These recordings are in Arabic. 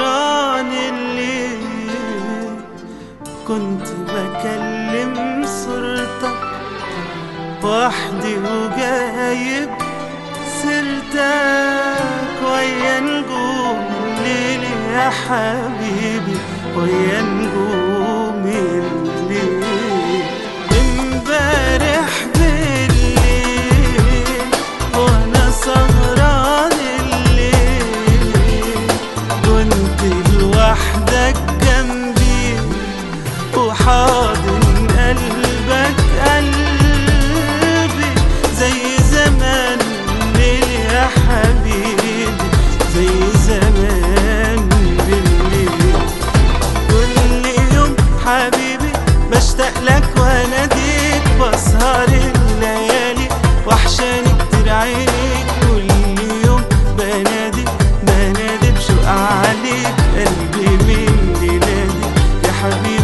عن اللي كنت بكلم صورتك وحدي وجايب سيرتك ويا نجوم الليل يا حبيبي ويا نجوم قلبي من ليلادي يا حبيبي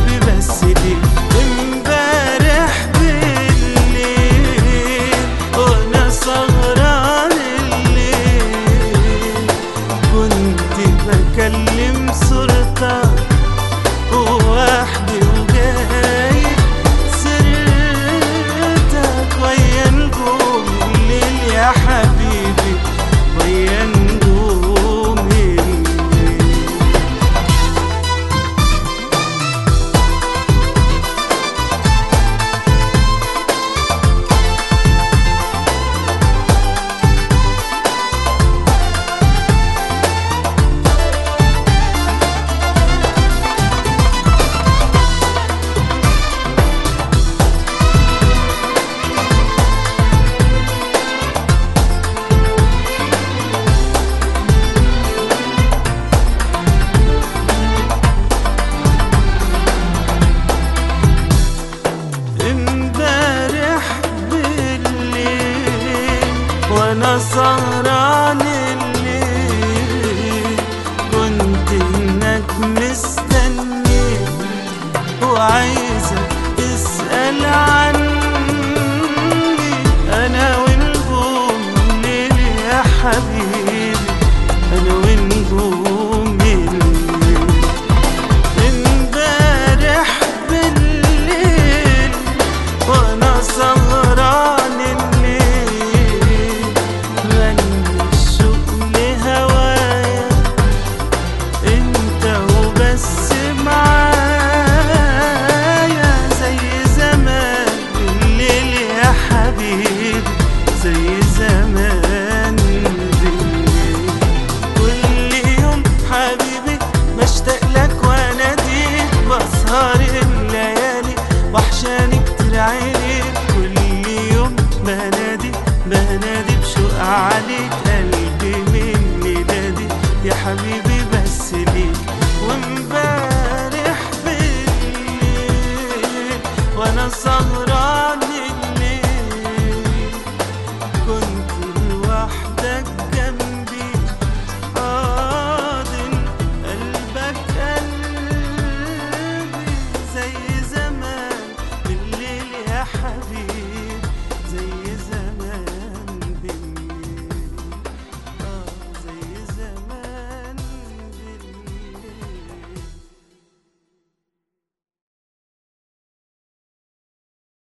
وأنا سهران الليل. كنت هناك مستني وعايزك تسأل عني. أنا ونجوم الليل يا حبيبي. مشتاق لك وأنا ديك بسهر الليالي وحشاني كتير عيني كل يوم بنادي بنادي بشوق عليك قلبي مني نادي يا حبيبي